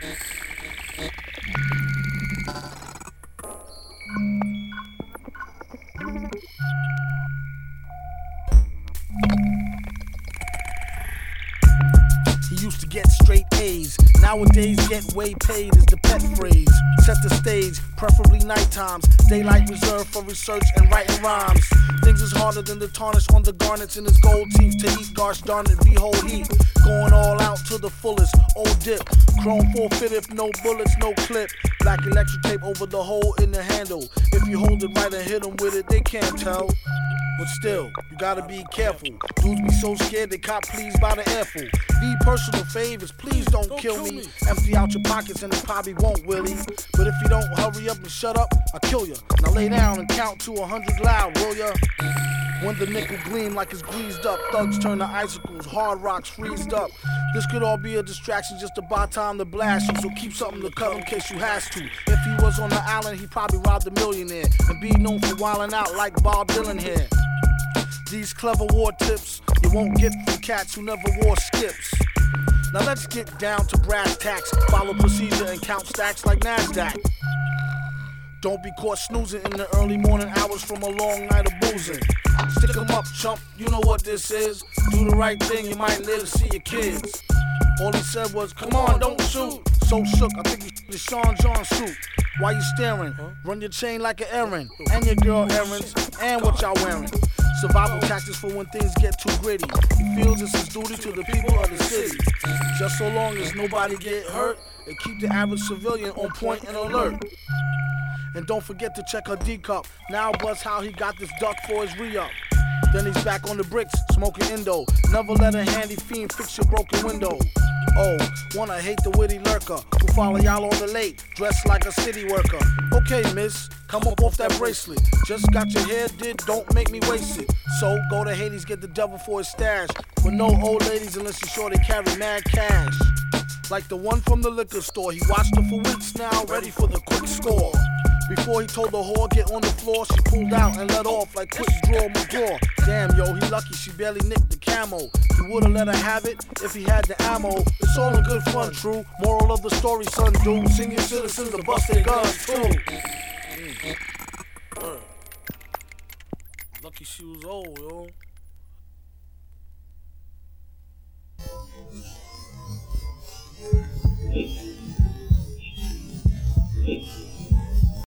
He used to get straight A's. Nowadays, get way paid is the pet phrase. Set the stage, preferably night times. Daylight reserved for research and writing rhymes. Things is harder than the tarnish on the garnets in his gold teeth. To eat, gosh darn it, behold heat. Going on the fullest. Old dip. Chrome forfeit if no bullets, no clip. Black electric tape over the hole in the handle. If you hold it right and hit them with it, they can't tell. But still, you gotta be careful. Dudes be so scared they cop please by the airful. Be personal favors, please don't, don't kill, kill me. me. Empty out your pockets and it probably won't, Willie. But if you don't hurry up and shut up, I'll kill ya. Now lay down and count to a hundred loud, will ya? When the nickel gleam like it's greased up, thugs turn to icicles, hard rocks freezed up. This could all be a distraction just to buy time to blast you, so keep something to cut in case you has to. If he was on the island, he probably robbed a millionaire and be known for wilding out like Bob Dylan here. These clever war tips you won't get from cats who never wore skips. Now let's get down to brass tacks, follow procedure and count stacks like NASDAQ. Don't be caught snoozing in the early morning hours from a long night of boozing. Stick 'em up, chump, you know what this is. Do the right thing, you might live to see your kids. All he said was, come on, don't shoot. So shook, I think he the Sean John suit. Why you staring? Run your chain like an errand, and your girl errands, and what y'all wearing. Survival tactics for when things get too gritty. He feels it's his duty to the people of the city. Just so long as nobody get hurt, and keep the average civilian on point and alert. And don't forget to check her D cup. Now buzz how he got this duck for his re-up. Then he's back on the bricks, smoking Indo. Never let a handy fiend fix your broken window. Oh, wanna hate the witty lurker who follow y'all on the late, dressed like a city worker. Okay, miss, come up off that bracelet. Just got your hair did, don't make me waste it. So go to Hades, get the devil for his stash. But no old ladies unless you're sure they carry mad cash. Like the one from the liquor store, he watched her for weeks now, ready for the quick score. Before he told the whore get on the floor, she pulled out and let off like quick draw McGraw. Damn yo, he lucky she barely nicked the camo. He would've let her have it if he had the ammo. It's all in good fun, true. Moral of the story, son, dude. Senior citizens to bust their guns too. Mm. Lucky she was old, yo.